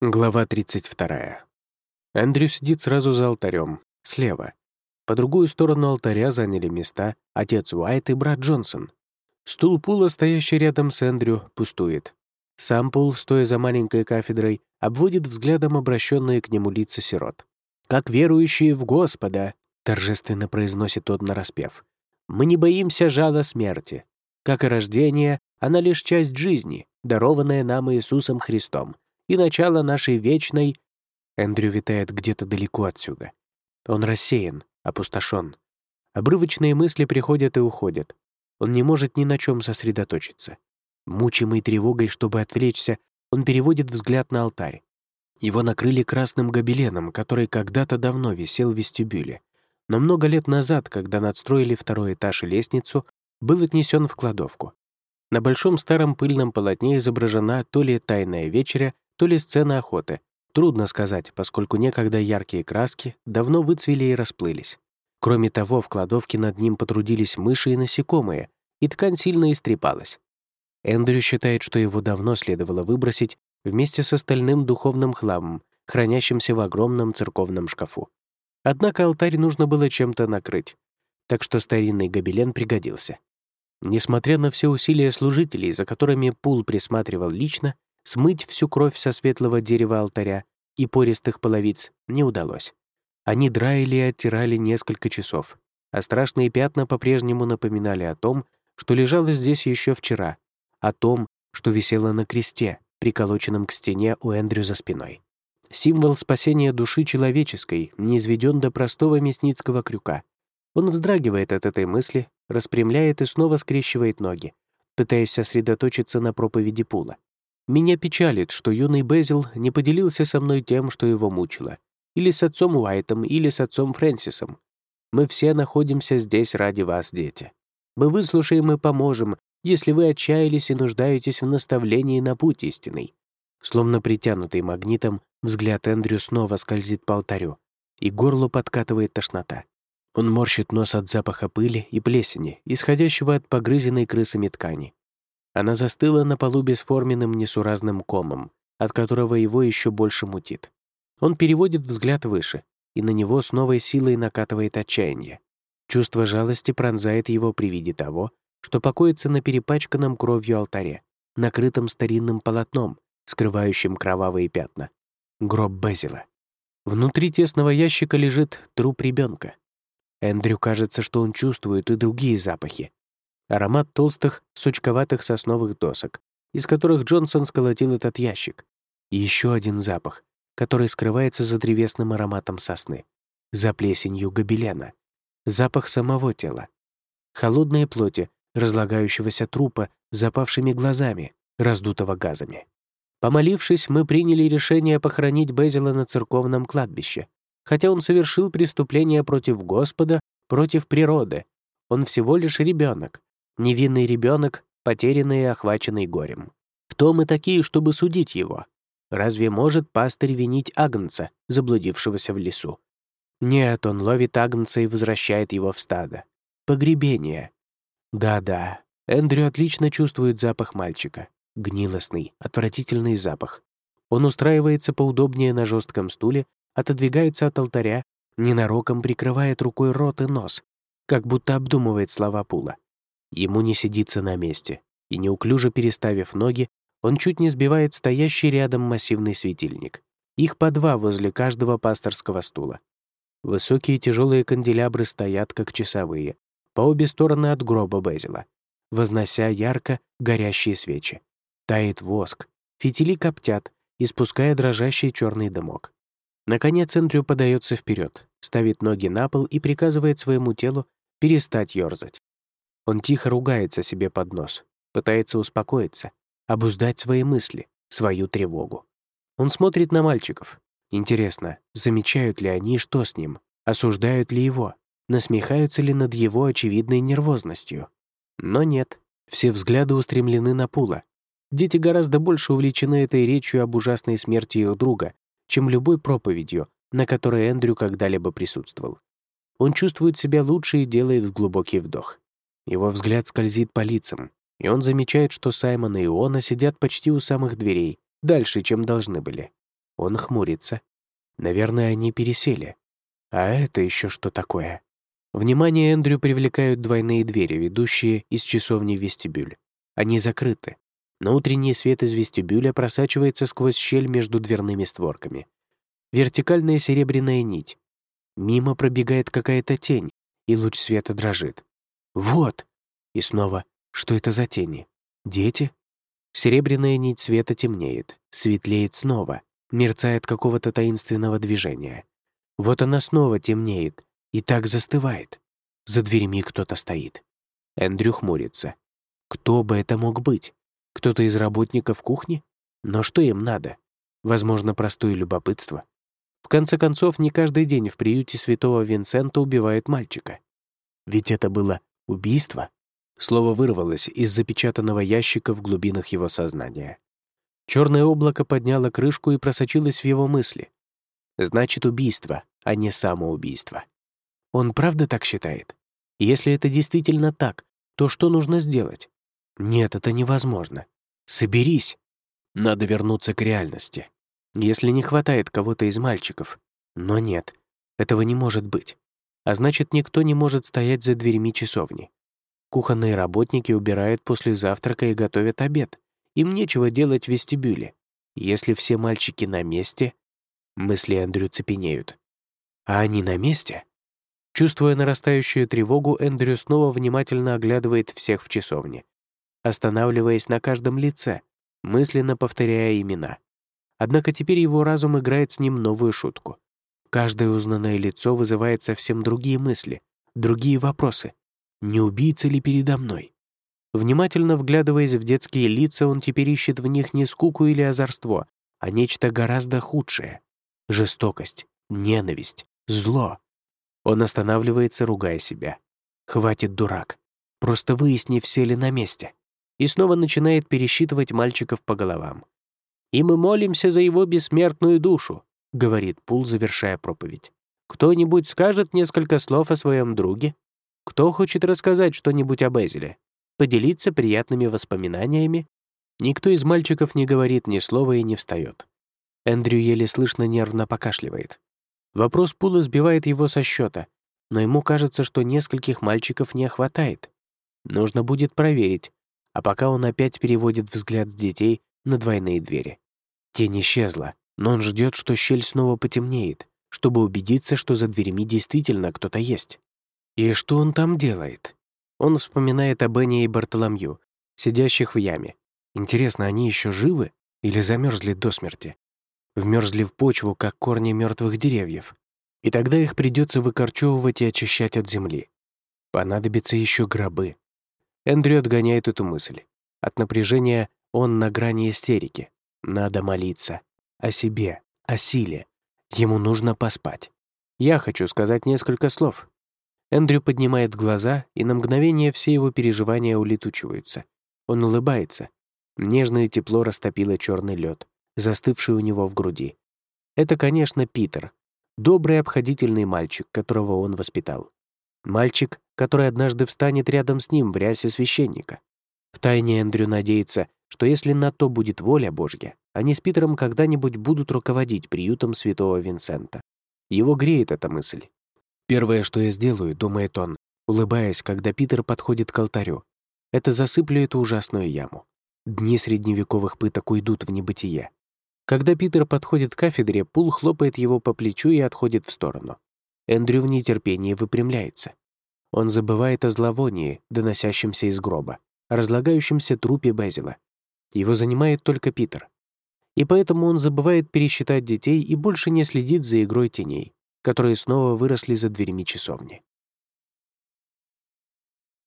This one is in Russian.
Глава 32. Эндрю сидит сразу за алтарем, слева. По другую сторону алтаря заняли места отец Уайт и брат Джонсон. Стул Пула, стоящий рядом с Эндрю, пустует. Сам Пул, стоя за маленькой кафедрой, обводит взглядом обращенные к нему лица сирот. «Как верующие в Господа», — торжественно произносит он нараспев, «мы не боимся жала смерти. Как и рождение, она лишь часть жизни, дарованная нам Иисусом Христом, и начало нашей вечной... Эндрю витает где-то далеко отсюда. Он рассеян, опустошен. Обрывочные мысли приходят и уходят. Он не может ни на чем сосредоточиться. Мучимый тревогой, чтобы отвлечься, он переводит взгляд на алтарь. Его накрыли красным гобеленом, который когда-то давно висел в вестибюле. Но много лет назад, когда надстроили второй этаж и лестницу, был отнесен в кладовку. На большом старом пыльном полотне изображена то ли тайная вечеря, то ли сцена охоты. Трудно сказать, поскольку некогда яркие краски давно выцвели и расплылись. Кроме того, в кладовке над ним потрудились мыши и насекомые, и ткань сильно истрепалась. Эндрю считает, что его давно следовало выбросить вместе с остальным духовным хламом, хранящимся в огромном церковном шкафу. Однако алтарь нужно было чем-то накрыть, так что старинный гобелен пригодился. Несмотря на все усилия служителей, за которыми Пул присматривал лично, Смыть всю кровь со светлого дерева алтаря и пористых половиц не удалось. Они драили и оттирали несколько часов, а страшные пятна по-прежнему напоминали о том, что лежало здесь еще вчера, о том, что висело на кресте, приколоченном к стене у Эндрю за спиной. Символ спасения души человеческой не изведен до простого мясницкого крюка. Он вздрагивает от этой мысли, распрямляет и снова скрещивает ноги, пытаясь сосредоточиться на проповеди Пула. Меня печалит, что юный Безил не поделился со мной тем, что его мучило. Или с отцом Уайтом, или с отцом Фрэнсисом. Мы все находимся здесь ради вас, дети. Мы выслушаем и поможем, если вы отчаялись и нуждаетесь в наставлении на путь истинный». Словно притянутый магнитом, взгляд Эндрю снова скользит по алтарю, и горло подкатывает тошнота. Он морщит нос от запаха пыли и плесени, исходящего от погрызенной крысами ткани. Она застыла на полу бесформенным несуразным комом, от которого его еще больше мутит. Он переводит взгляд выше, и на него с новой силой накатывает отчаяние. Чувство жалости пронзает его при виде того, что покоится на перепачканном кровью алтаре, накрытом старинным полотном, скрывающим кровавые пятна. Гроб Безила. Внутри тесного ящика лежит труп ребенка. Эндрю кажется, что он чувствует и другие запахи, аромат толстых, сучковатых сосновых досок, из которых Джонсон сколотил этот ящик. И еще один запах, который скрывается за древесным ароматом сосны, за плесенью гобелена. Запах самого тела. Холодные плоти, разлагающегося трупа запавшими глазами, раздутого газами. Помолившись, мы приняли решение похоронить Безила на церковном кладбище, хотя он совершил преступление против Господа, против природы. Он всего лишь ребенок, Невинный ребенок, потерянный и охваченный горем. Кто мы такие, чтобы судить его? Разве может пастырь винить агнца, заблудившегося в лесу? Нет, он ловит агнца и возвращает его в стадо. Погребение. Да-да, Эндрю отлично чувствует запах мальчика. Гнилостный, отвратительный запах. Он устраивается поудобнее на жестком стуле, отодвигается от алтаря, ненароком прикрывает рукой рот и нос, как будто обдумывает слова Пула. Ему не сидится на месте, и неуклюже переставив ноги, он чуть не сбивает стоящий рядом массивный светильник. Их по два возле каждого пасторского стула. Высокие тяжелые канделябры стоят, как часовые, по обе стороны от гроба Безила, вознося ярко горящие свечи. Тает воск, фитили коптят, испуская дрожащий черный дымок. Наконец Эндрю подается вперед, ставит ноги на пол и приказывает своему телу перестать ёрзать. Он тихо ругается себе под нос, пытается успокоиться, обуздать свои мысли, свою тревогу. Он смотрит на мальчиков. Интересно, замечают ли они, что с ним, осуждают ли его, насмехаются ли над его очевидной нервозностью. Но нет, все взгляды устремлены на Пула. Дети гораздо больше увлечены этой речью об ужасной смерти их друга, чем любой проповедью, на которой Эндрю когда-либо присутствовал. Он чувствует себя лучше и делает глубокий вдох. Его взгляд скользит по лицам, и он замечает, что Саймон и Иона сидят почти у самых дверей, дальше, чем должны были. Он хмурится. Наверное, они пересели. А это еще что такое? Внимание Эндрю привлекают двойные двери, ведущие из часовни в вестибюль. Они закрыты, но утренний свет из вестибюля просачивается сквозь щель между дверными створками. Вертикальная серебряная нить. Мимо пробегает какая-то тень, и луч света дрожит. «Вот!» И снова, что это за тени? Дети? Серебряная нить света темнеет, светлеет снова, мерцает какого-то таинственного движения. Вот она снова темнеет и так застывает. За дверьми кто-то стоит. Эндрю хмурится. Кто бы это мог быть? Кто-то из работников кухни? Но что им надо? Возможно, простое любопытство. В конце концов, не каждый день в приюте святого Винсента убивают мальчика. Ведь это было убийство. Слово вырвалось из запечатанного ящика в глубинах его сознания. Черное облако подняло крышку и просочилось в его мысли. Значит, убийство, а не самоубийство. Он правда так считает? Если это действительно так, то что нужно сделать? Нет, это невозможно. Соберись. Надо вернуться к реальности. Если не хватает кого-то из мальчиков. Но нет, этого не может быть. А значит, никто не может стоять за дверьми часовни. Кухонные работники убирают после завтрака и готовят обед. Им нечего делать в вестибюле. Если все мальчики на месте, мысли Эндрю цепенеют. А они на месте? Чувствуя нарастающую тревогу, Эндрю снова внимательно оглядывает всех в часовне останавливаясь на каждом лице, мысленно повторяя имена. Однако теперь его разум играет с ним новую шутку. Каждое узнанное лицо вызывает совсем другие мысли, другие вопросы. Не убийца ли передо мной? Внимательно вглядываясь в детские лица, он теперь ищет в них не скуку или озорство, а нечто гораздо худшее — жестокость, ненависть, зло. Он останавливается, ругая себя. «Хватит, дурак. Просто выясни, все ли на месте» и снова начинает пересчитывать мальчиков по головам. «И мы молимся за его бессмертную душу», — говорит Пул, завершая проповедь. «Кто-нибудь скажет несколько слов о своем друге? Кто хочет рассказать что-нибудь об Эзеле? Поделиться приятными воспоминаниями?» Никто из мальчиков не говорит ни слова и не встает. Эндрю еле слышно нервно покашливает. Вопрос Пула сбивает его со счета, но ему кажется, что нескольких мальчиков не хватает. Нужно будет проверить, а пока он опять переводит взгляд с детей на двойные двери. Тень исчезла, но он ждет, что щель снова потемнеет, чтобы убедиться, что за дверями действительно кто-то есть. И что он там делает? Он вспоминает об Бенни и Бартоломью, сидящих в яме. Интересно, они еще живы или замерзли до смерти? Вмерзли в почву, как корни мертвых деревьев. И тогда их придется выкорчевывать и очищать от земли. Понадобятся еще гробы. Эндрю отгоняет эту мысль. От напряжения он на грани истерики. Надо молиться. О себе, о силе. Ему нужно поспать. Я хочу сказать несколько слов. Эндрю поднимает глаза, и на мгновение все его переживания улетучиваются. Он улыбается. Нежное тепло растопило черный лед, застывший у него в груди. Это, конечно, Питер, добрый обходительный мальчик, которого он воспитал. Мальчик, который однажды встанет рядом с ним в рясе священника. Втайне Эндрю надеется, что если на то будет воля Божья, они с Питером когда-нибудь будут руководить приютом святого Винсента. Его греет эта мысль. «Первое, что я сделаю», — думает он, улыбаясь, когда Питер подходит к алтарю, это засыплю эту ужасную яму. Дни средневековых пыток уйдут в небытие. Когда Питер подходит к кафедре, Пул хлопает его по плечу и отходит в сторону. Эндрю в нетерпении выпрямляется. Он забывает о зловонии, доносящемся из гроба, о разлагающемся трупе Безила. Его занимает только Питер. И поэтому он забывает пересчитать детей и больше не следит за игрой теней, которые снова выросли за дверьми часовни.